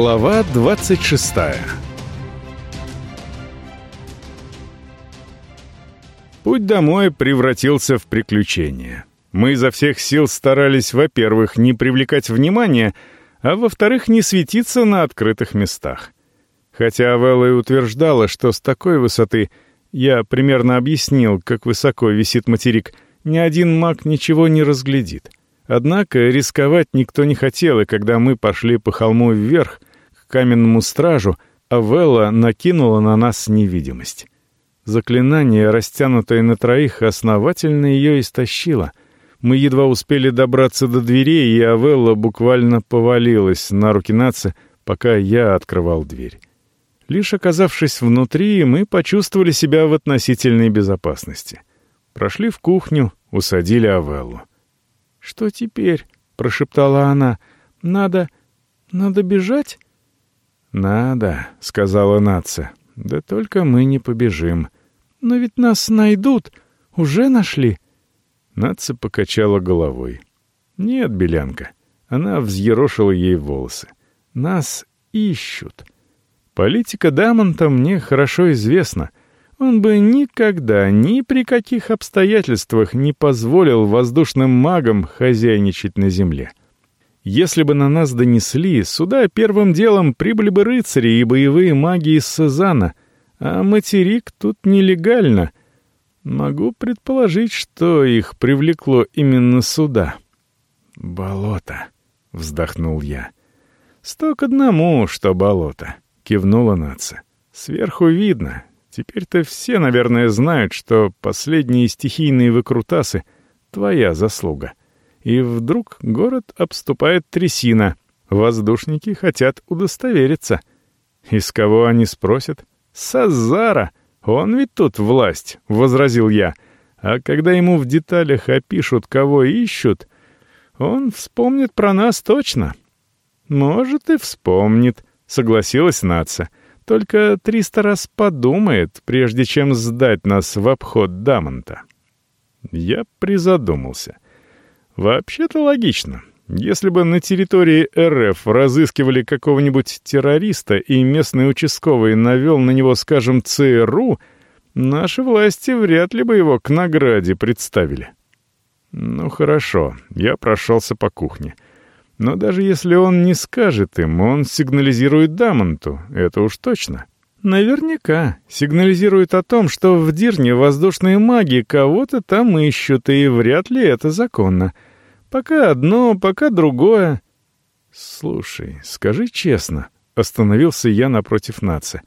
Глава 26 Путь домой превратился в приключение. Мы изо всех сил старались, во-первых, не привлекать внимания, а во-вторых, не светиться на открытых местах. Хотя Авелла и утверждала, что с такой высоты я примерно объяснил, как высоко висит материк, ни один маг ничего не разглядит. Однако рисковать никто не хотел, и когда мы пошли по холму вверх, каменному стражу, Авелла накинула на нас невидимость. Заклинание, растянутое на троих, основательно ее истощило. Мы едва успели добраться до дверей, и Авелла буквально повалилась на руки Нацы, пока я открывал дверь. Лишь оказавшись внутри, мы почувствовали себя в относительной безопасности. Прошли в кухню, усадили Авеллу. «Что теперь?» — прошептала она. «Надо... надо бежать?» «Надо», — сказала Наца. «Да только мы не побежим». «Но ведь нас найдут. Уже нашли». Наца покачала головой. «Нет, Белянка». Она взъерошила ей волосы. «Нас ищут». Политика Дамонта мне хорошо известна. Он бы никогда, ни при каких обстоятельствах не позволил воздушным магам хозяйничать на земле. Если бы на нас донесли, сюда первым делом прибыли бы рыцари и боевые маги из Сезана, а материк тут нелегально. Могу предположить, что их привлекло именно сюда. «Болото», — вздохнул я. «Сто к одному, что болото», — кивнула нация. «Сверху видно, Теперь-то все, наверное, знают, что последние стихийные выкрутасы — твоя заслуга. И вдруг город обступает трясина. Воздушники хотят удостовериться. Из кого они спросят? Сазара! Он ведь тут власть, — возразил я. А когда ему в деталях опишут, кого ищут, он вспомнит про нас точно. Может, и вспомнит, — согласилась нация. Только триста раз подумает, прежде чем сдать нас в обход Дамонта. Я призадумался. Вообще-то логично. Если бы на территории РФ разыскивали какого-нибудь террориста и местный участковый навел на него, скажем, ЦРУ, наши власти вряд ли бы его к награде представили. Ну хорошо, я прошелся по кухне. — но даже если он не скажет им, он сигнализирует Дамонту, это уж точно. Наверняка сигнализирует о том, что в Дирне воздушные маги кого-то там ищут, и вряд ли это законно. Пока одно, пока другое. Слушай, скажи честно, остановился я напротив Наца.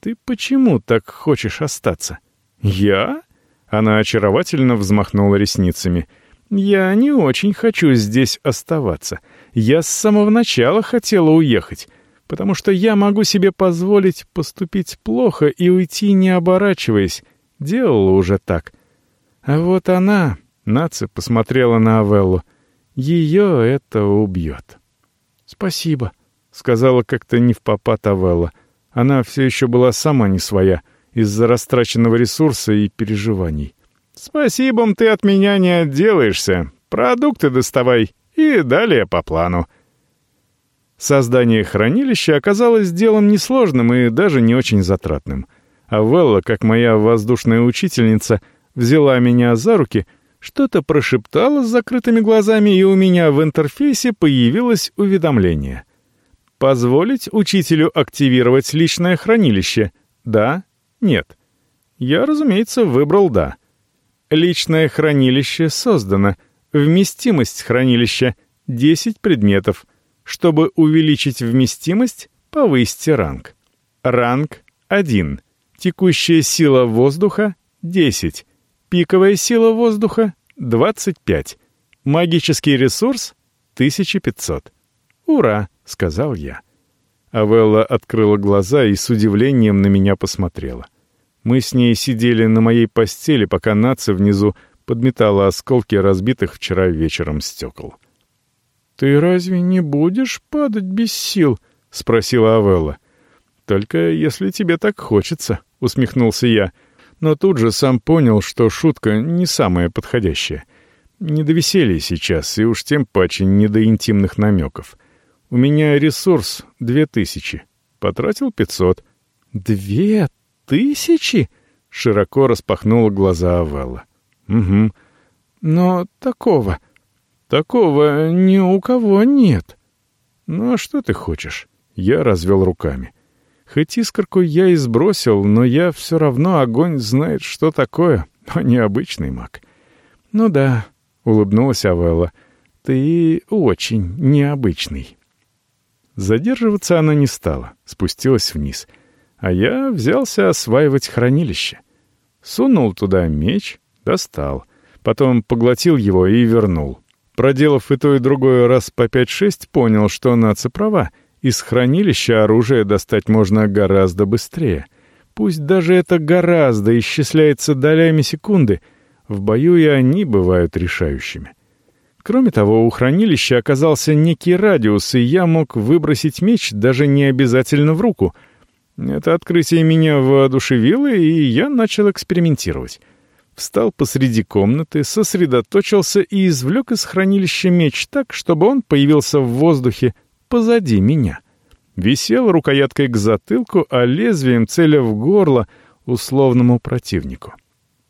Ты почему так хочешь остаться? Я? Она очаровательно взмахнула ресницами. Я не очень хочу здесь оставаться. Я с самого начала хотела уехать, потому что я могу себе позволить поступить плохо и уйти, не оборачиваясь. Делала уже так. А вот она, Наци посмотрела на Авеллу, ее это убьет. «Спасибо», — сказала как-то не в попад Авелла. Она все еще была сама не своя, из-за растраченного ресурса и переживаний. «Спасибо, ты от меня не отделаешься. Продукты доставай», и далее по плану. Создание хранилища оказалось делом несложным и даже не очень затратным. А Велла, как моя воздушная учительница, взяла меня за руки, что-то прошептала с закрытыми глазами, и у меня в интерфейсе появилось уведомление. «Позволить учителю активировать личное хранилище? Да? Нет?» Я, разумеется, выбрал «да». Личное хранилище создано — Вместимость хранилища — 10 предметов. Чтобы увеличить вместимость, повысьте ранг. Ранг 1. Текущая сила воздуха — 10. Пиковая сила воздуха — 25. Магический ресурс — 1500. «Ура!» — сказал я. Авелла открыла глаза и с удивлением на меня посмотрела. Мы с ней сидели на моей постели, пока нация внизу подметала осколки разбитых вчера вечером стекол. «Ты разве не будешь падать без сил?» — спросила Авелла. «Только если тебе так хочется», — усмехнулся я, но тут же сам понял, что шутка не самая подходящая. Не до веселья сейчас, и уж тем паче не до интимных намеков. У меня ресурс две тысячи. Потратил пятьсот». «Две тысячи?» — широко распахнула глаза Авелла. «Угу. Но такого...» «Такого ни у кого нет». «Ну а что ты хочешь?» Я развел руками. Хоть искорку я и сбросил, но я все равно огонь знает, что такое, а не обычный маг. «Ну да», — улыбнулась Авелла, — «ты очень необычный». Задерживаться она не стала, спустилась вниз. А я взялся осваивать хранилище. Сунул туда меч, достал. Потом поглотил его и вернул. Проделав и то, и другое раз по пять-шесть, понял, что нация права. Из хранилища оружие достать можно гораздо быстрее. Пусть даже это гораздо исчисляется долями секунды, в бою и они бывают решающими. Кроме того, у хранилища оказался некий радиус, и я мог выбросить меч даже не обязательно в руку. Это открытие меня воодушевило, и я начал экспериментировать. Встал посреди комнаты, сосредоточился и извлек из хранилища меч так, чтобы он появился в воздухе позади меня. Висел рукояткой к затылку, а лезвием целя в горло условному противнику.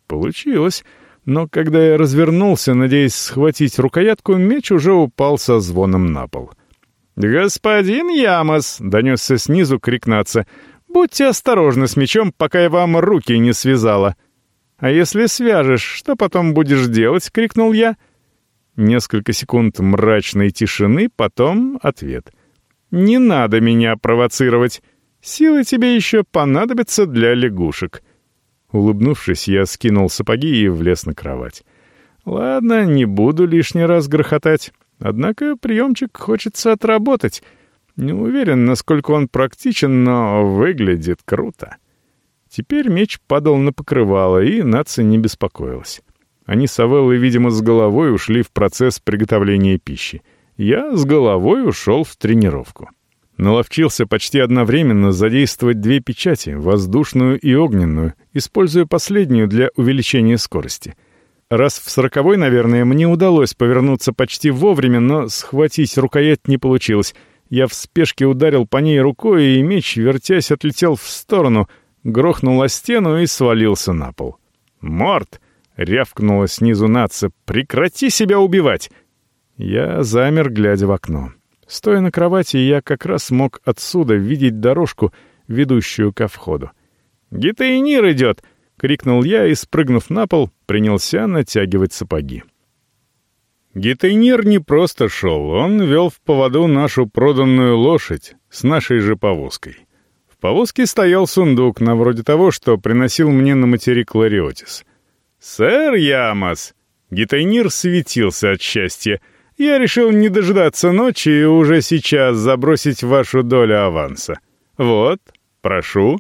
Получилось — но когда я развернулся, надеясь схватить рукоятку, меч уже упал со звоном на пол. «Господин Ямос!» — донесся снизу крик наца. «Будьте осторожны с мечом, пока я вам руки не связала». «А если свяжешь, что потом будешь делать?» — крикнул я. Несколько секунд мрачной тишины, потом ответ. «Не надо меня провоцировать. Силы тебе еще понадобятся для лягушек». Улыбнувшись, я скинул сапоги и влез на кровать. Ладно, не буду лишний раз грохотать. Однако приемчик хочется отработать. Не уверен, насколько он практичен, но выглядит круто. Теперь меч падал на покрывало, и нация не беспокоилась. Они с Авеллой, видимо, с головой ушли в процесс приготовления пищи. Я с головой ушел в тренировку. Наловчился почти одновременно задействовать две печати, воздушную и огненную, используя последнюю для увеличения скорости. Раз в сороковой, наверное, мне удалось повернуться почти вовремя, но схватить рукоять не получилось. Я в спешке ударил по ней рукой, и меч, вертясь, отлетел в сторону, грохнул о стену и свалился на пол. «Морд!» — рявкнула снизу нация. «Прекрати себя убивать!» Я замер, глядя в окно. Стоя на кровати, я как раз мог отсюда видеть дорожку, ведущую ко входу. «Гитаинир идет!» — крикнул я и, спрыгнув на пол, принялся натягивать сапоги. Гитайнир не просто шел, он вел в поводу нашу проданную лошадь с нашей же повозкой. В повозке стоял сундук, на вроде того, что приносил мне на материк Лариотис. «Сэр Ямас!» Гитайнир светился от счастья — я решил не дожидаться ночи и уже сейчас забросить вашу долю аванса. Вот, прошу».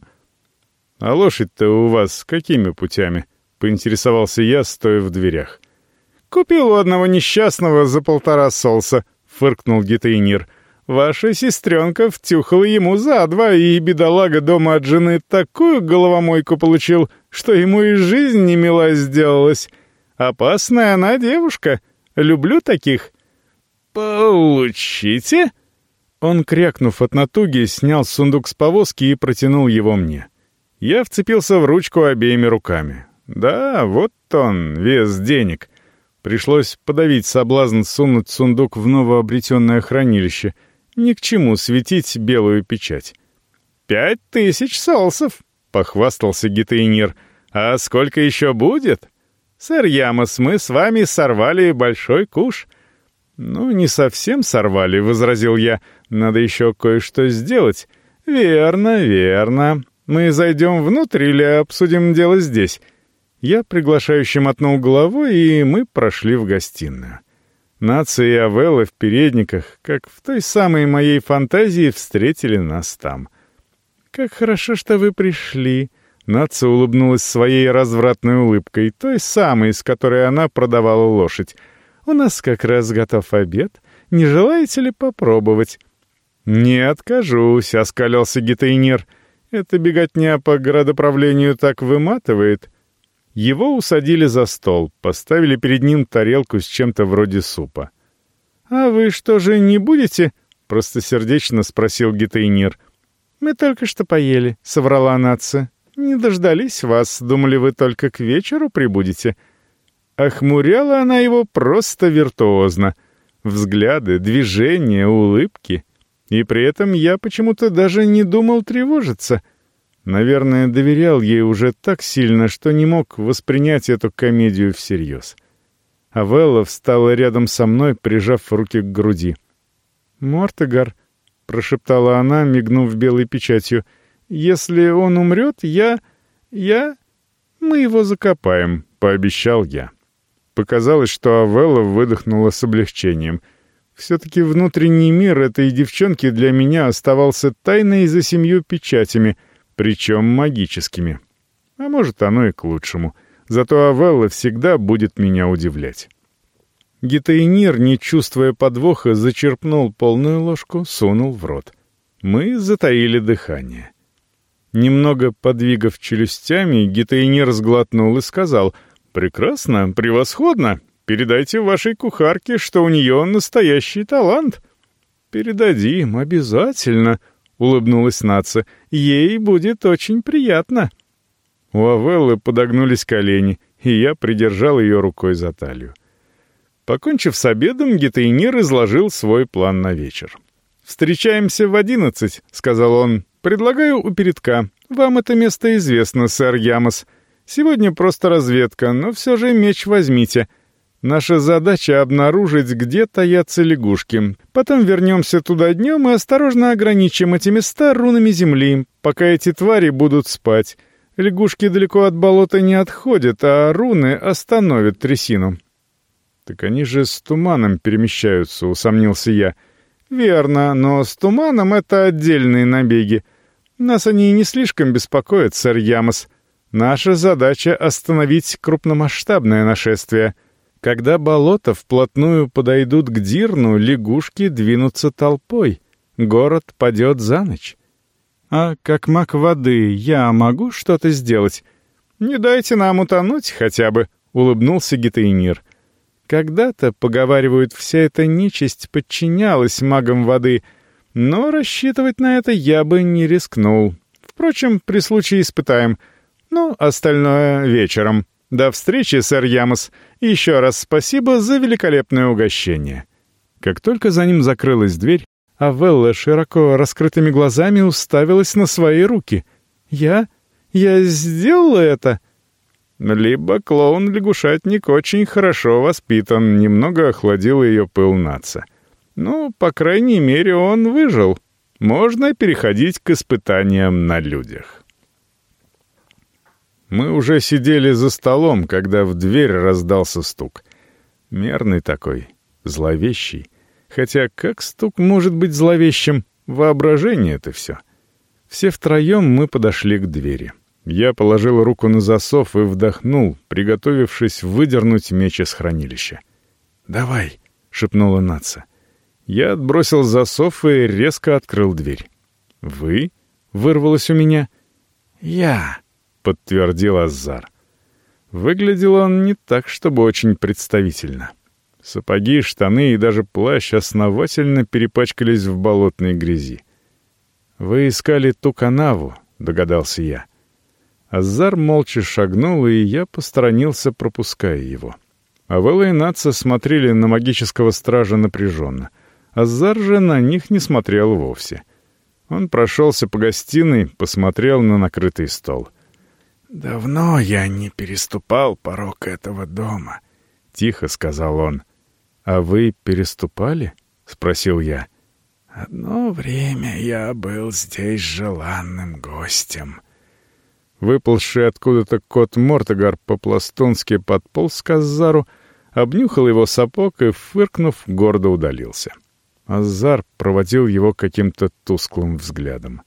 «А лошадь-то у вас какими путями?» — поинтересовался я, стоя в дверях. «Купил у одного несчастного за полтора солса», — фыркнул Гитейнир. «Ваша сестренка втюхала ему за два, и бедолага дома от жены такую головомойку получил, что ему и жизнь не мила сделалась. Опасная она девушка. Люблю таких. «Получите?» Он, крякнув от натуги, снял сундук с повозки и протянул его мне. Я вцепился в ручку обеими руками. Да, вот он, вес денег. Пришлось подавить соблазн сунуть сундук в новообретенное хранилище. Ни к чему светить белую печать. «Пять тысяч солсов!» — похвастался Гитейнир. «А сколько еще будет?» «Сэр Ямос, мы с вами сорвали большой куш». «Ну, не совсем сорвали», — возразил я. «Надо еще кое-что сделать». «Верно, верно. Мы зайдем внутрь или обсудим дело здесь?» Я приглашающе мотнул головой, и мы прошли в гостиную. Нация и Авелла в передниках, как в той самой моей фантазии, встретили нас там. «Как хорошо, что вы пришли!» Нация улыбнулась своей развратной улыбкой, той самой, с которой она продавала лошадь. У нас как раз готов обед. Не желаете ли попробовать?» «Не откажусь», — оскалился гитайнер. «Это беготня по градоправлению так выматывает». Его усадили за стол, поставили перед ним тарелку с чем-то вроде супа. «А вы что же не будете?» — простосердечно спросил Гитейнир. «Мы только что поели», — соврала нация. «Не дождались вас, думали, вы только к вечеру прибудете». Охмуряла она его просто виртуозно. Взгляды, движения, улыбки. И при этом я почему-то даже не думал тревожиться. Наверное, доверял ей уже так сильно, что не мог воспринять эту комедию всерьез. А Велла встала рядом со мной, прижав руки к груди. «Мортегар», — прошептала она, мигнув белой печатью, — «если он умрет, я... я... мы его закопаем», — пообещал я. Показалось, что Авелла выдохнула с облегчением. Все-таки внутренний мир этой девчонки для меня оставался тайной за семью печатями, причем магическими. А может, оно и к лучшему. Зато Авелла всегда будет меня удивлять. Гитаинир, не чувствуя подвоха, зачерпнул полную ложку, сунул в рот. Мы затаили дыхание. Немного подвигав челюстями, Гитаинир сглотнул и сказал — «Прекрасно, превосходно. Передайте вашей кухарке, что у нее настоящий талант». «Передадим, обязательно», — улыбнулась Наца. «Ей будет очень приятно». У Авеллы подогнулись колени, и я придержал ее рукой за талию. Покончив с обедом, Гетейнир изложил свой план на вечер. «Встречаемся в одиннадцать», — сказал он. «Предлагаю у передка. Вам это место известно, сэр Ямос. Сегодня просто разведка, но все же меч возьмите. Наша задача — обнаружить, где таятся лягушки. Потом вернемся туда днем и осторожно ограничим эти места рунами земли, пока эти твари будут спать. Лягушки далеко от болота не отходят, а руны остановят трясину». «Так они же с туманом перемещаются», — усомнился я. «Верно, но с туманом это отдельные набеги. Нас они не слишком беспокоят, сэр Ямос». Наша задача — остановить крупномасштабное нашествие. Когда болота вплотную подойдут к Дирну, лягушки двинутся толпой. Город падет за ночь. А как маг воды я могу что-то сделать? Не дайте нам утонуть хотя бы, — улыбнулся Гитейнир. Когда-то, поговаривают, вся эта нечисть подчинялась магам воды, но рассчитывать на это я бы не рискнул. Впрочем, при случае испытаем — ну, остальное вечером. До встречи, сэр Ямос. Еще раз спасибо за великолепное угощение». Как только за ним закрылась дверь, Авелла широко раскрытыми глазами уставилась на свои руки. «Я? Я сделала это?» Либо клоун-лягушатник очень хорошо воспитан, немного охладил ее пыл наца. Ну, по крайней мере, он выжил. Можно переходить к испытаниям на людях. Мы уже сидели за столом, когда в дверь раздался стук. Мерный такой, зловещий. Хотя как стук может быть зловещим? Воображение это все. Все втроем мы подошли к двери. Я положил руку на засов и вдохнул, приготовившись выдернуть меч из хранилища. «Давай», — шепнула Наца. Я отбросил засов и резко открыл дверь. «Вы?» — вырвалось у меня. «Я», подтвердил Азар. Выглядел он не так, чтобы очень представительно. Сапоги, штаны и даже плащ основательно перепачкались в болотной грязи. «Вы искали ту канаву», — догадался я. Азар молча шагнул, и я посторонился, пропуская его. Авелла и Натса смотрели на магического стража напряженно. Азар же на них не смотрел вовсе. Он прошелся по гостиной, посмотрел на накрытый стол. «Давно я не переступал порог этого дома», — тихо сказал он. «А вы переступали?» — спросил я. «Одно время я был здесь желанным гостем». Выползший откуда-то кот Мортогар по-пластунски подполз к Азару, обнюхал его сапог и, фыркнув, гордо удалился. Азар проводил его каким-то тусклым взглядом.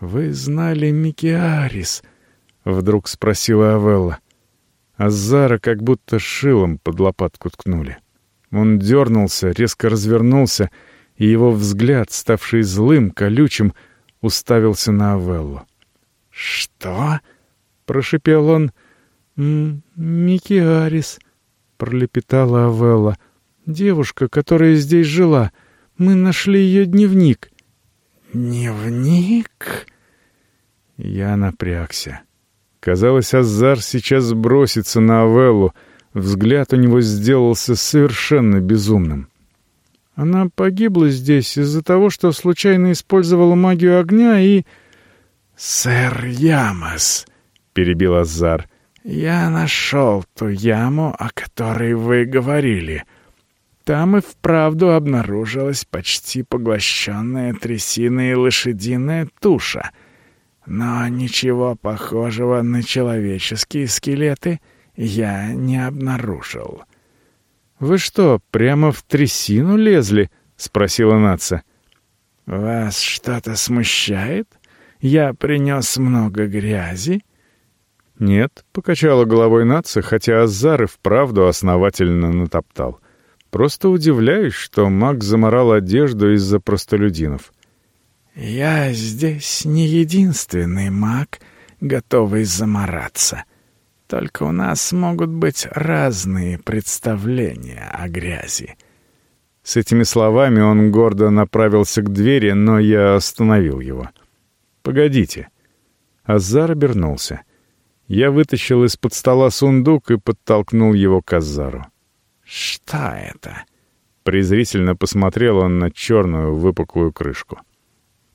«Вы знали Микиарис?» Вдруг спросила Авелла. Азара как будто шилом под лопатку ткнули. Он дернулся, резко развернулся, и его взгляд, ставший злым, колючим, уставился на Авеллу. «Что?» — прошипел он. «Микиарис», — пролепетала Авелла. «Девушка, которая здесь жила. Мы нашли ее дневник». «Дневник?» Я напрягся. Казалось, Азар сейчас бросится на Авеллу. Взгляд у него сделался совершенно безумным. Она погибла здесь из-за того, что случайно использовала магию огня и... «Сэр Ямас», — перебил Азар, — «я нашел ту яму, о которой вы говорили. Там и вправду обнаружилась почти поглощенная трясиной лошадиная туша. Но ничего похожего на человеческие скелеты я не обнаружил». «Вы что, прямо в трясину лезли?» — спросила Наца. «Вас что-то смущает? Я принес много грязи?» «Нет», — покачала головой Наца, хотя Азар и вправду основательно натоптал. «Просто удивляюсь, что маг заморал одежду из-за простолюдинов». «Я здесь не единственный маг, готовый замораться», только у нас могут быть разные представления о грязи». С этими словами он гордо направился к двери, но я остановил его. «Погодите». Азар обернулся. Я вытащил из-под стола сундук и подтолкнул его к Азару. «Что это?» Презрительно посмотрел он на черную выпуклую крышку.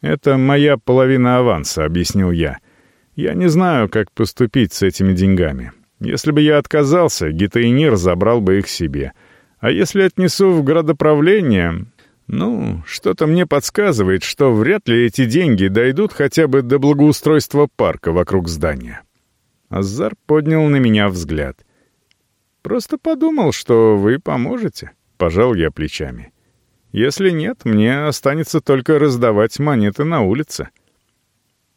«Это моя половина аванса», — объяснил я. — я не знаю, как поступить с этими деньгами. Если бы я отказался, Гитаинир забрал бы их себе. А если отнесу в градоправление... Ну, что-то мне подсказывает, что вряд ли эти деньги дойдут хотя бы до благоустройства парка вокруг здания. Азар поднял на меня взгляд. «Просто подумал, что вы поможете», — пожал я плечами. «Если нет, мне останется только раздавать монеты на улице».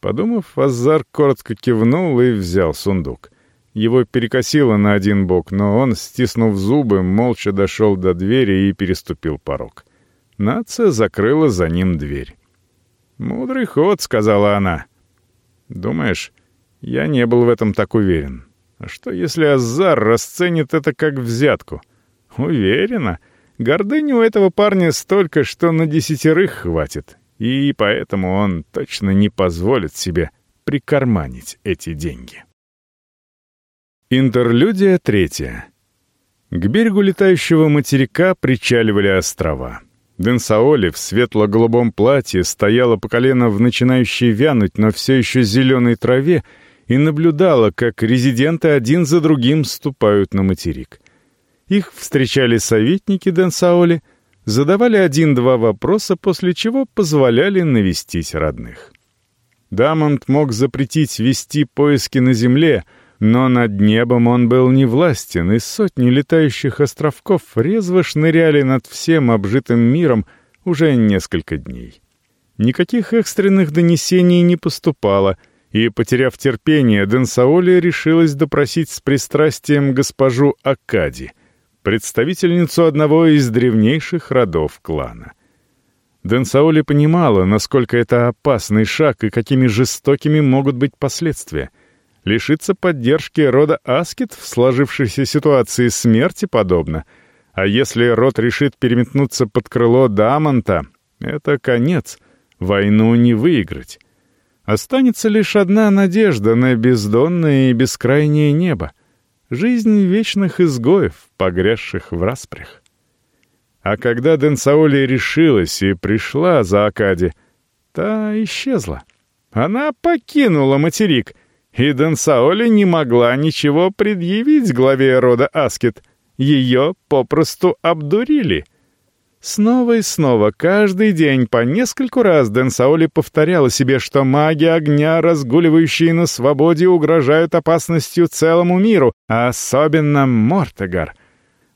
Подумав, Азар коротко кивнул и взял сундук. Его перекосило на один бок, но он, стиснув зубы, молча дошел до двери и переступил порог. Нация закрыла за ним дверь. «Мудрый ход», — сказала она. «Думаешь, я не был в этом так уверен. А что, если Азар расценит это как взятку?» «Уверена. Гордыни у этого парня столько, что на десятерых хватит и поэтому он точно не позволит себе прикарманить эти деньги. Интерлюдия третья. К берегу летающего материка причаливали острова. Денсаоли в светло-голубом платье стояла по колено в начинающей вянуть, но все еще зеленой траве и наблюдала, как резиденты один за другим ступают на материк. Их встречали советники Денсаоли — задавали один-два вопроса, после чего позволяли навестить родных. Дамонт мог запретить вести поиски на земле, но над небом он был не властен, и сотни летающих островков резво шныряли над всем обжитым миром уже несколько дней. Никаких экстренных донесений не поступало, и, потеряв терпение, Денсаоли решилась допросить с пристрастием госпожу Акади — представительницу одного из древнейших родов клана. Денсаоли понимала, насколько это опасный шаг и какими жестокими могут быть последствия. Лишиться поддержки рода Аскет в сложившейся ситуации смерти подобно. А если род решит переметнуться под крыло Дамонта, это конец, войну не выиграть. Останется лишь одна надежда на бездонное и бескрайнее небо — Жизнь вечных изгоев, погрязших в распрях. А когда Денсаоли решилась и пришла за Акади, та исчезла. Она покинула материк, и Денсаоли не могла ничего предъявить главе рода Аскет. Ее попросту обдурили — Снова и снова, каждый день, по нескольку раз Дэн Саоли повторяла себе, что маги огня, разгуливающие на свободе, угрожают опасностью целому миру, а особенно Мортегар.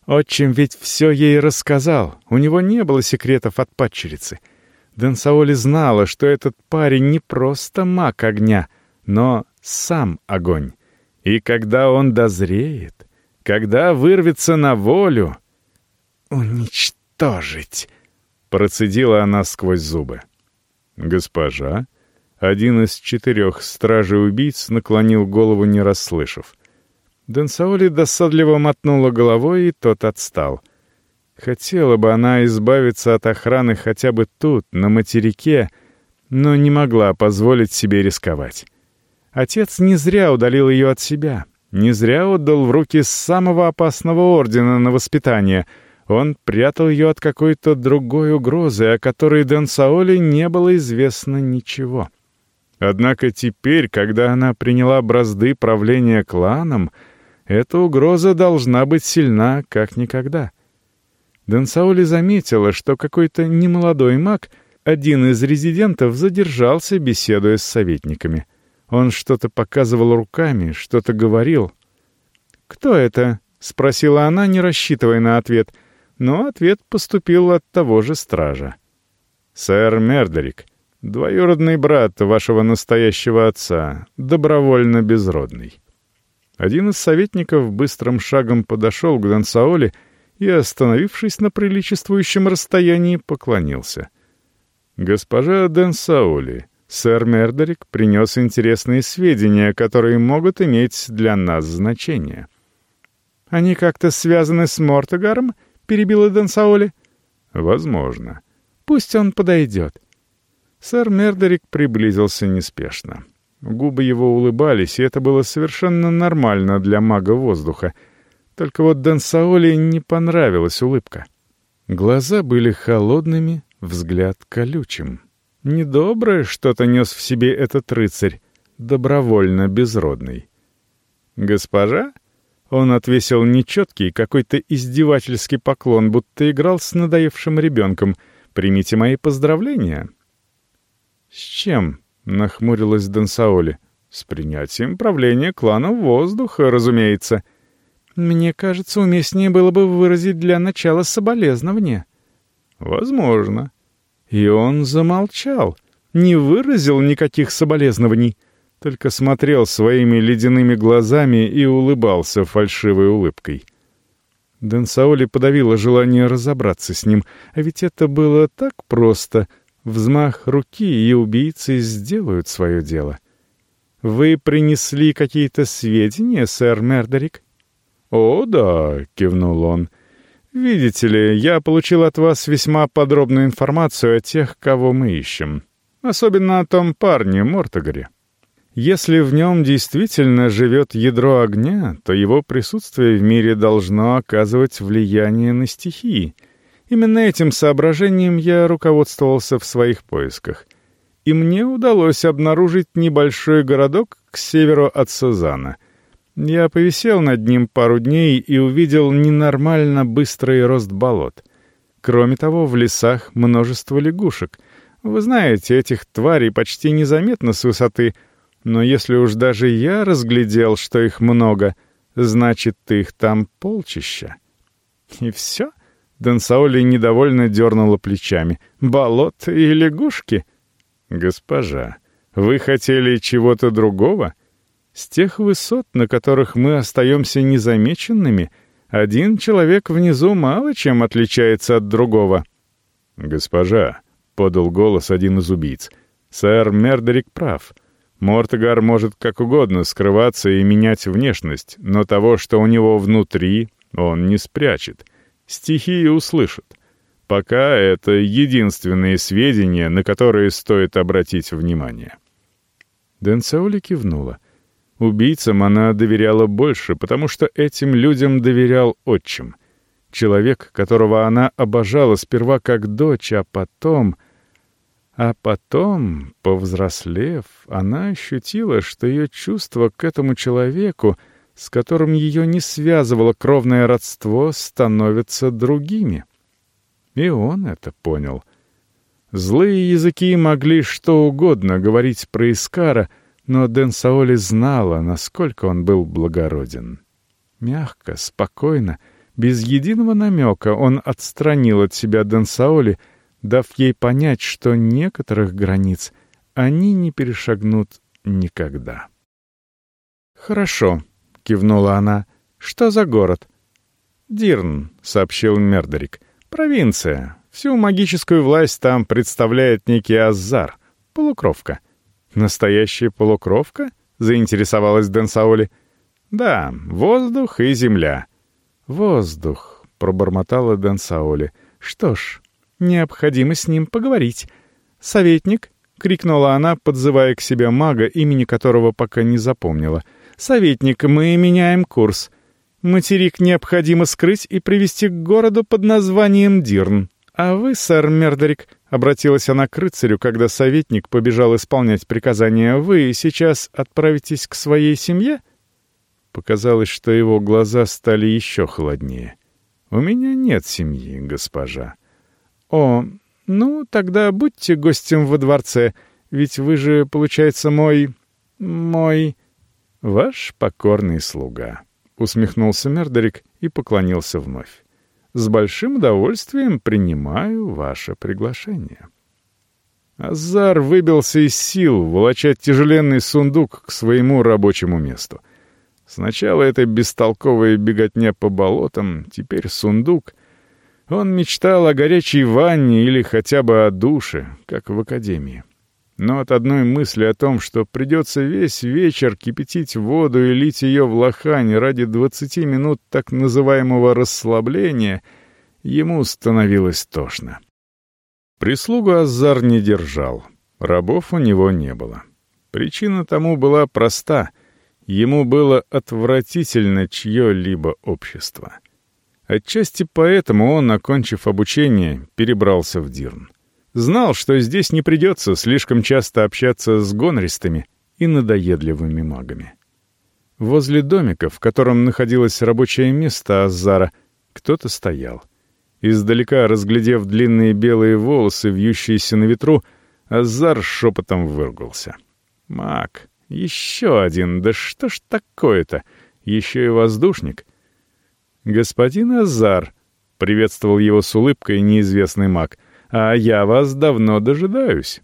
Отчим ведь все ей рассказал, у него не было секретов от падчерицы. Дэн Саоли знала, что этот парень не просто маг огня, но сам огонь. И когда он дозреет, когда вырвется на волю... Уничтожить уничтожить!» — процедила она сквозь зубы. «Госпожа?» Один из четырех стражей-убийц наклонил голову, не расслышав. Денсаоли досадливо мотнула головой, и тот отстал. Хотела бы она избавиться от охраны хотя бы тут, на материке, но не могла позволить себе рисковать. Отец не зря удалил ее от себя, не зря отдал в руки самого опасного ордена на воспитание. Он прятал ее от какой-то другой угрозы, о которой Дэн Саоли не было известно ничего. Однако теперь, когда она приняла бразды правления кланом, эта угроза должна быть сильна, как никогда. Дэн Саоли заметила, что какой-то немолодой маг, один из резидентов, задержался, беседуя с советниками — он что-то показывал руками, что-то говорил. «Кто это?» — спросила она, не рассчитывая на ответ. Но ответ поступил от того же стража. «Сэр Мердерик, двоюродный брат вашего настоящего отца, добровольно безродный». Один из советников быстрым шагом подошел к Дансаоле и, остановившись на приличествующем расстоянии, поклонился. «Госпожа Дансаоли, Сэр Мердерик принес интересные сведения, которые могут иметь для нас значение. «Они как-то связаны с Мортогаром?» — перебила Дансаоли. «Возможно. Пусть он подойдет». Сэр Мердерик приблизился неспешно. Губы его улыбались, и это было совершенно нормально для мага воздуха. Только вот Дансаоли не понравилась улыбка. Глаза были холодными, взгляд колючим. Недоброе что-то нес в себе этот рыцарь, добровольно безродный. «Госпожа?» Он отвесил нечеткий, какой-то издевательский поклон, будто играл с надоевшим ребенком. «Примите мои поздравления». «С чем?» — нахмурилась Дансаоли. «С принятием правления клана воздуха, разумеется». «Мне кажется, уместнее было бы выразить для начала соболезнования». «Возможно», и он замолчал, не выразил никаких соболезнований, только смотрел своими ледяными глазами и улыбался фальшивой улыбкой. Дэн Саоли подавила желание разобраться с ним, а ведь это было так просто. Взмах руки, и убийцы сделают свое дело. «Вы принесли какие-то сведения, сэр Мердерик?» «О, да», — кивнул он, «Видите ли, я получил от вас весьма подробную информацию о тех, кого мы ищем. Особенно о том парне Мортогаре. Если в нем действительно живет ядро огня, то его присутствие в мире должно оказывать влияние на стихии. Именно этим соображением я руководствовался в своих поисках. И мне удалось обнаружить небольшой городок к северу от Сузана — я повисел над ним пару дней и увидел ненормально быстрый рост болот. Кроме того, в лесах множество лягушек. Вы знаете, этих тварей почти незаметно с высоты, но если уж даже я разглядел, что их много, значит, их там полчища. И все? Дансаули недовольно дернула плечами. «Болот и лягушки?» «Госпожа, вы хотели чего-то другого?» С тех высот, на которых мы остаемся незамеченными, один человек внизу мало чем отличается от другого. «Госпожа», — подал голос один из убийц, — «сэр Мердерик прав. Мортогар может как угодно скрываться и менять внешность, но того, что у него внутри, он не спрячет. Стихии услышат. Пока это единственные сведения, на которые стоит обратить внимание». Денсаули кивнула. Убийцам она доверяла больше, потому что этим людям доверял отчим. Человек, которого она обожала сперва как дочь, а потом... А потом, повзрослев, она ощутила, что ее чувство к этому человеку, с которым ее не связывало кровное родство, становятся другими. И он это понял. Злые языки могли что угодно говорить про Искара — но Дэн Саоли знала, насколько он был благороден. Мягко, спокойно, без единого намека он отстранил от себя Дэн Саоли, дав ей понять, что некоторых границ они не перешагнут никогда. «Хорошо», — кивнула она. «Что за город?» «Дирн», — сообщил Мердерик. «Провинция. Всю магическую власть там представляет некий Азар, полукровка. «Настоящая полукровка?» — заинтересовалась Дэн Саоли. «Да, воздух и земля». «Воздух», —— пробормотала Дансаоли. «Что ж, необходимо с ним поговорить. Советник!» — крикнула она, подзывая к себе мага, имени которого пока не запомнила. «Советник, мы меняем курс. Материк необходимо скрыть и привести к городу под названием Дирн. А вы, сэр Мердерик, — обратилась она к рыцарю, когда советник побежал исполнять приказания, — вы сейчас отправитесь к своей семье?» Показалось, что его глаза стали еще холоднее. «У меня нет семьи, госпожа». «О, ну, тогда будьте гостем во дворце, ведь вы же, получается, мой... мой... ваш покорный слуга», — усмехнулся Мердерик и поклонился вновь. «С большим удовольствием принимаю ваше приглашение». Азар выбился из сил, волоча тяжеленный сундук к своему рабочему месту. Сначала это бестолковая беготня по болотам, теперь сундук. Он мечтал о горячей ванне или хотя бы о душе, как в академии. Но от одной мысли о том, что придется весь вечер кипятить воду и лить ее в лохань ради двадцати минут так называемого расслабления, ему становилось тошно. Прислугу Азар не держал, рабов у него не было. Причина тому была проста — Ему было отвратительно чье-либо общество. Отчасти поэтому он, окончив обучение, перебрался в Дирн. Знал, что здесь не придется слишком часто общаться с гонристыми и надоедливыми магами. Возле домика, в котором находилось рабочее место Азара, кто-то стоял. Издалека, разглядев длинные белые волосы, вьющиеся на ветру, Азар шепотом выругался. «Маг! Еще один, да что ж такое-то? Еще и воздушник. Господин Азар, — приветствовал его с улыбкой неизвестный маг, — а я вас давно дожидаюсь.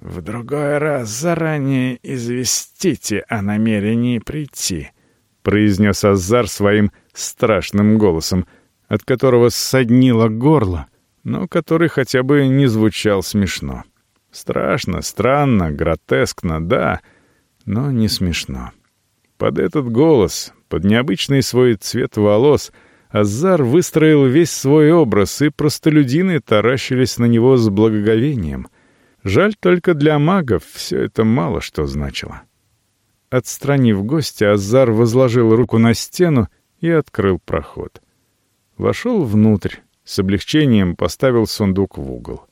В другой раз заранее известите о намерении прийти, — произнес Азар своим страшным голосом, от которого ссаднило горло, но который хотя бы не звучал смешно. Страшно, странно, гротескно, да — но не смешно. Под этот голос, под необычный свой цвет волос, Азар выстроил весь свой образ, и простолюдины таращились на него с благоговением. Жаль только для магов все это мало что значило. Отстранив гостя, Азар возложил руку на стену и открыл проход. Вошел внутрь, с облегчением поставил сундук в угол.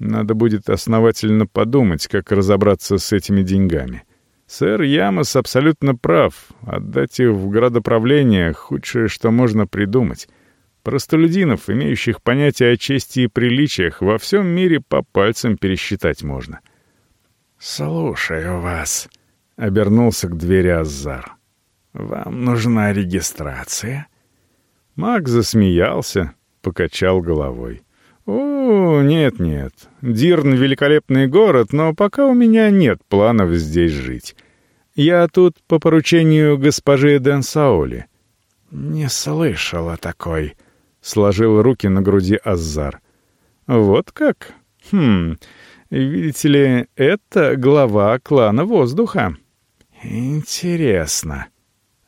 Надо будет основательно подумать, как разобраться с этими деньгами. Сэр Ямос абсолютно прав. Отдать их в градоправление — худшее, что можно придумать. Простолюдинов, имеющих понятие о чести и приличиях, во всем мире по пальцам пересчитать можно. «Слушаю вас», — обернулся к двери Азар. «Вам нужна регистрация?» Маг засмеялся, покачал головой. «О, нет-нет. Дирн — великолепный город, но пока у меня нет планов здесь жить. Я тут по поручению госпожи Денсаули». «Не слышал о такой», — сложил руки на груди Азар. «Вот как? Хм, видите ли, это глава клана воздуха». «Интересно».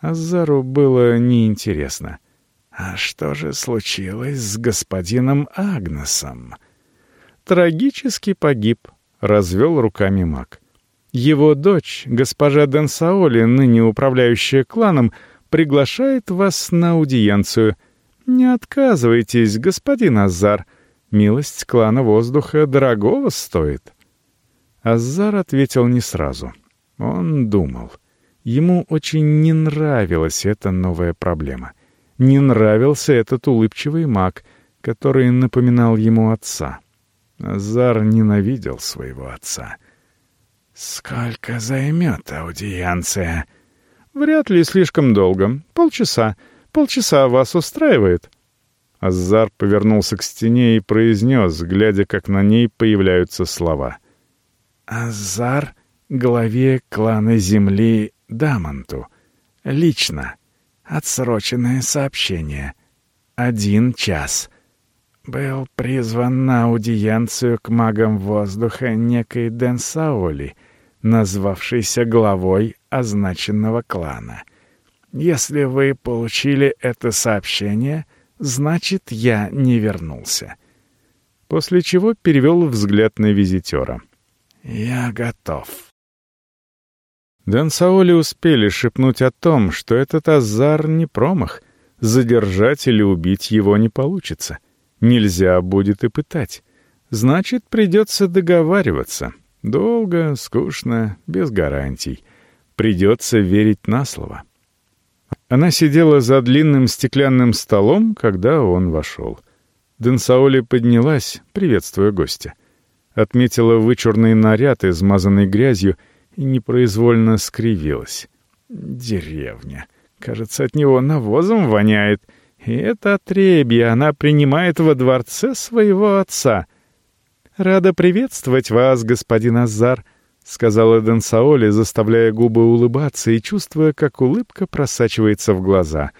Азару было неинтересно. А что же случилось с господином Агнесом? Трагически погиб, развел руками маг. Его дочь, госпожа Денсаоли, ныне управляющая кланом, приглашает вас на аудиенцию. Не отказывайтесь, господин Азар. Милость клана воздуха дорогого стоит. Азар ответил не сразу. Он думал. Ему очень не нравилась эта новая проблема — не нравился этот улыбчивый маг, который напоминал ему отца. Азар ненавидел своего отца. «Сколько займет аудиенция?» «Вряд ли слишком долго. Полчаса. Полчаса вас устраивает?» Азар повернулся к стене и произнес, глядя, как на ней появляются слова. «Азар — главе клана Земли Дамонту. Лично. Отсроченное сообщение. Один час. Был призван на аудиенцию к магам воздуха некой Денсаули, назвавшейся главой означенного клана. Если вы получили это сообщение, значит, я не вернулся. После чего перевел взгляд на визитера. «Я готов». Дэн Саоли успели шепнуть о том, что этот азар не промах. Задержать или убить его не получится. Нельзя будет и пытать. Значит, придется договариваться. Долго, скучно, без гарантий. Придется верить на слово. Она сидела за длинным стеклянным столом, когда он вошел. Денсаоли поднялась, приветствуя гостя. Отметила вычурный наряд, измазанный грязью, и непроизвольно скривилась. Деревня. Кажется, от него навозом воняет. И это отребье она принимает во дворце своего отца. «Рада приветствовать вас, господин Азар», — сказала Денсаоли, заставляя губы улыбаться и чувствуя, как улыбка просачивается в глаза.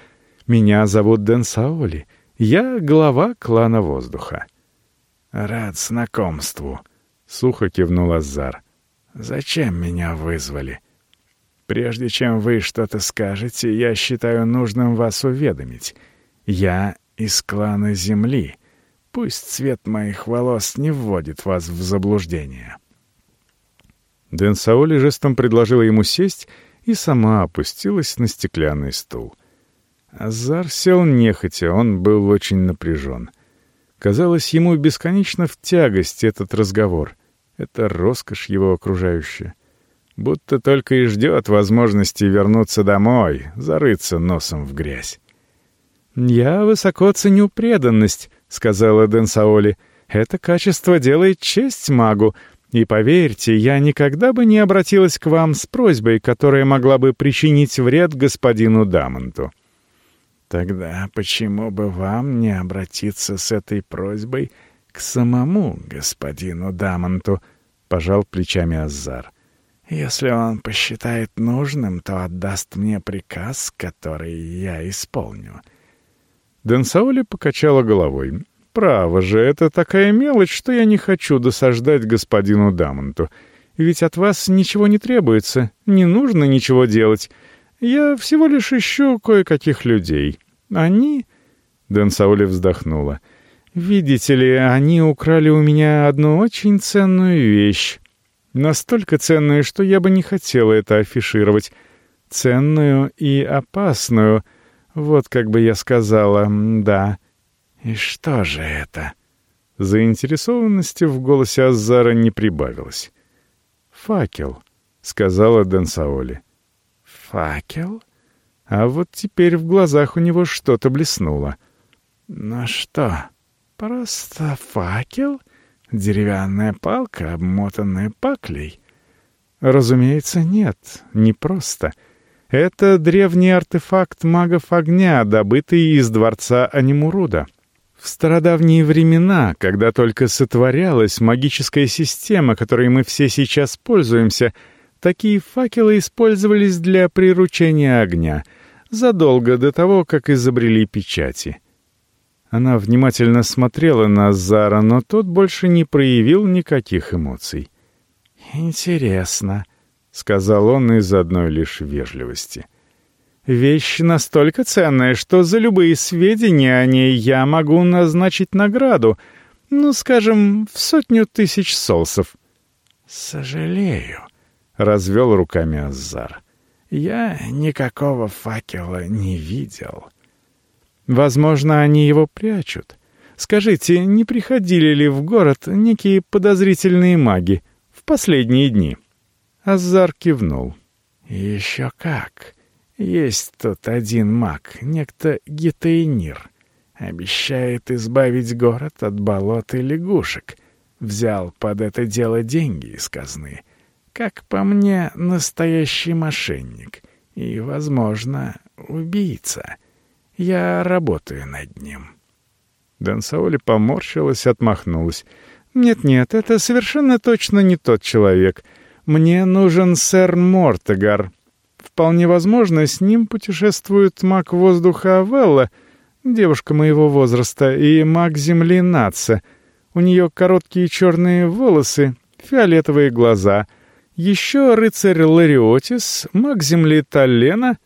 «Меня зовут Денсаоли. Я глава клана воздуха». «Рад знакомству», — сухо кивнул Азар. «Зачем меня вызвали?» «Прежде чем вы что-то скажете, я считаю нужным вас уведомить. Я из клана Земли. Пусть цвет моих волос не вводит вас в заблуждение». Дэн Саоли жестом предложила ему сесть и сама опустилась на стеклянный стул. Азар сел нехотя, он был очень напряжен. Казалось, ему бесконечно в тягость этот разговор. Это роскошь его окружающая. Будто только и ждет возможности вернуться домой, зарыться носом в грязь. «Я высоко ценю преданность», — сказала Дэн Саоли. «Это качество делает честь магу, и поверьте, я никогда бы не обратилась к вам с просьбой, которая могла бы причинить вред господину Дамонту». «Тогда почему бы вам не обратиться с этой просьбой самому господину Дамонту?» — пожал плечами Азар. «Если он посчитает нужным, то отдаст мне приказ, который я исполню». Денсаули покачала головой. «Право же, это такая мелочь, что я не хочу досаждать господину Дамонту. Ведь от вас ничего не требуется, не нужно ничего делать. Я всего лишь ищу кое-каких людей. Они...» Дэн Саули вздохнула. «Видите ли, они украли у меня одну очень ценную вещь. Настолько ценную, что я бы не хотела это афишировать. Ценную и опасную. Вот как бы я сказала, да». «И что же это?» Заинтересованности в голосе Азара не прибавилось. «Факел», — сказала Денсаоли. «Факел?» А вот теперь в глазах у него что-то блеснуло. «Ну что, просто факел? Деревянная палка, обмотанная паклей?» «Разумеется, нет, не просто. Это древний артефакт магов огня, добытый из дворца Анимуруда». В стародавние времена, когда только сотворялась магическая система, которой мы все сейчас пользуемся, такие факелы использовались для приручения огня, задолго до того, как изобрели печати. Она внимательно смотрела на Зара, но тот больше не проявил никаких эмоций. «Интересно», — сказал он из одной лишь вежливости. — Вещь настолько ценная, что за любые сведения о ней я могу назначить награду, ну, скажем, в сотню тысяч солсов. «Сожалею», — развел руками Азар. «Я никакого факела не видел». «Возможно, они его прячут. Скажите, не приходили ли в город некие подозрительные маги в последние дни?» Азар кивнул. «Еще как. Есть тут один маг, некто Гитаинир. Обещает избавить город от болот и лягушек. Взял под это дело деньги из казны. Как по мне, настоящий мошенник. И, возможно, убийца. Я работаю над ним. Дансаули поморщилась, отмахнулась. «Нет-нет, это совершенно точно не тот человек. Мне нужен сэр Мортегар. Вполне возможно, с ним путешествует маг воздуха Авелла, девушка моего возраста, и маг земли Наца. У нее короткие черные волосы, фиолетовые глаза. Еще рыцарь Лариотис, маг земли Талена.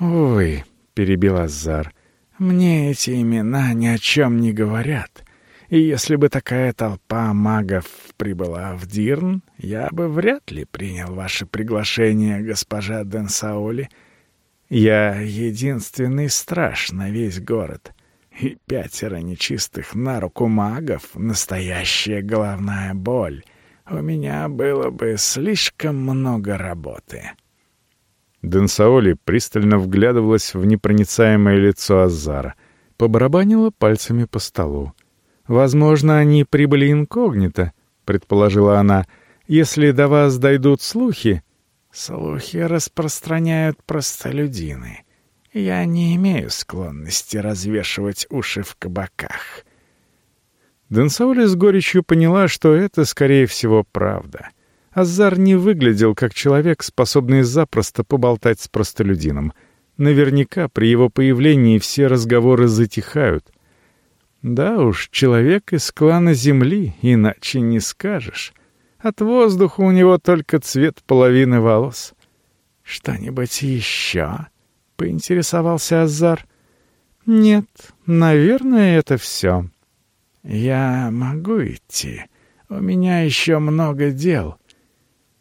«Ой», — перебил Азар, — Мне эти имена ни о чем не говорят. И если бы такая толпа магов прибыла в Дирн, я бы вряд ли принял ваше приглашение, госпожа Денсаули. Я единственный страж на весь город. И пятеро нечистых на руку магов — настоящая головная боль. У меня было бы слишком много работы. Денсаоли пристально вглядывалась в непроницаемое лицо Азара, побарабанила пальцами по столу. «Возможно, они прибыли инкогнито», — предположила она. «Если до вас дойдут слухи...» «Слухи распространяют простолюдины. Я не имею склонности развешивать уши в кабаках». Денсаули с горечью поняла, что это, скорее всего, правда. Азар не выглядел как человек, способный запросто поболтать с простолюдином. Наверняка при его появлении все разговоры затихают — да уж, человек из клана Земли, иначе не скажешь. От воздуха у него только цвет половины волос. «Что-нибудь еще?» — поинтересовался Азар. «Нет, наверное, это все». «Я могу идти. У меня еще много дел».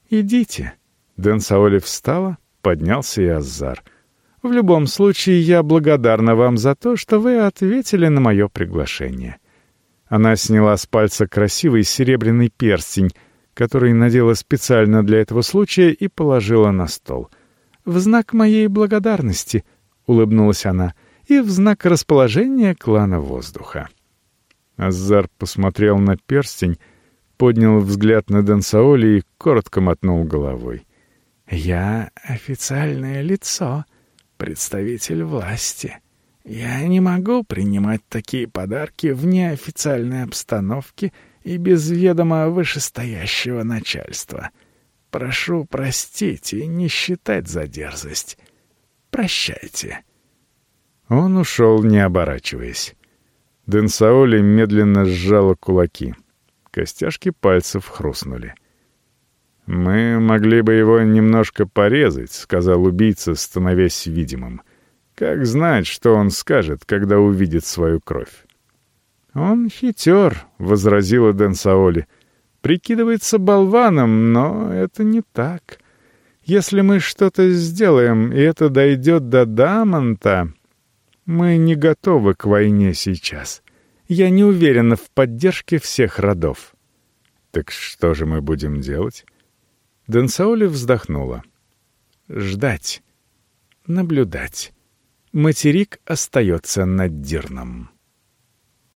«Идите». Дэн Саоли встала, поднялся и Азар — в любом случае, я благодарна вам за то, что вы ответили на мое приглашение». Она сняла с пальца красивый серебряный перстень, который надела специально для этого случая и положила на стол. «В знак моей благодарности», — улыбнулась она, — «и в знак расположения клана воздуха». Азар посмотрел на перстень, поднял взгляд на Дансаоли и коротко мотнул головой. «Я официальное лицо», представитель власти. Я не могу принимать такие подарки в неофициальной обстановке и без ведома вышестоящего начальства. Прошу простить и не считать за дерзость. Прощайте». Он ушел, не оборачиваясь. Денсаоли медленно сжала кулаки. Костяшки пальцев хрустнули. — «Мы могли бы его немножко порезать», — сказал убийца, становясь видимым. «Как знать, что он скажет, когда увидит свою кровь?» «Он хитер», — возразила Дэн Саоли. «Прикидывается болваном, но это не так. Если мы что-то сделаем, и это дойдет до Дамонта, мы не готовы к войне сейчас. Я не уверена в поддержке всех родов». «Так что же мы будем делать?» Денсаули вздохнула. Ждать. Наблюдать. Материк остается над Дирном.